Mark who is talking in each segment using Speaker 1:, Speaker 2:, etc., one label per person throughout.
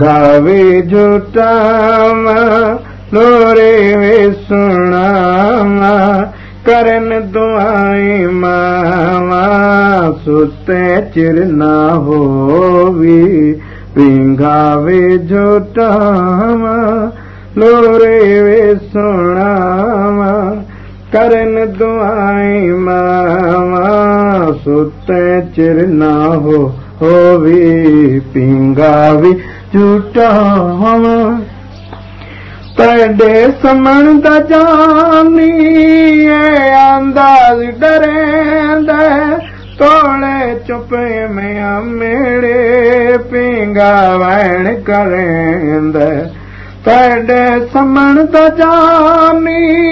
Speaker 1: गावे झूता नो रे वे सुणा करन दुआई मामा सुते चिर न हो वेझू नो रे वे सुणाम करन दुआई मामा सुते चिर ना हो پينگا به جهوٽا تڏي سمڻ دي جاني انداز ڊريندڙي چپي ۾ مينڙي پينگا ويڻ ڪريند تڏي سمڻ دي جاني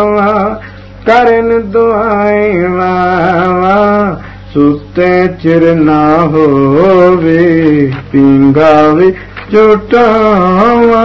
Speaker 1: ਕਰਨ ਦੁਆਈ ਵਾਵਾ ਸੁਤੇ ਚਿਰ ਨਾ ਹੋਵੇ ਪਿੰਗਾ ਵੇ ਝੂਟਾਵਾਂ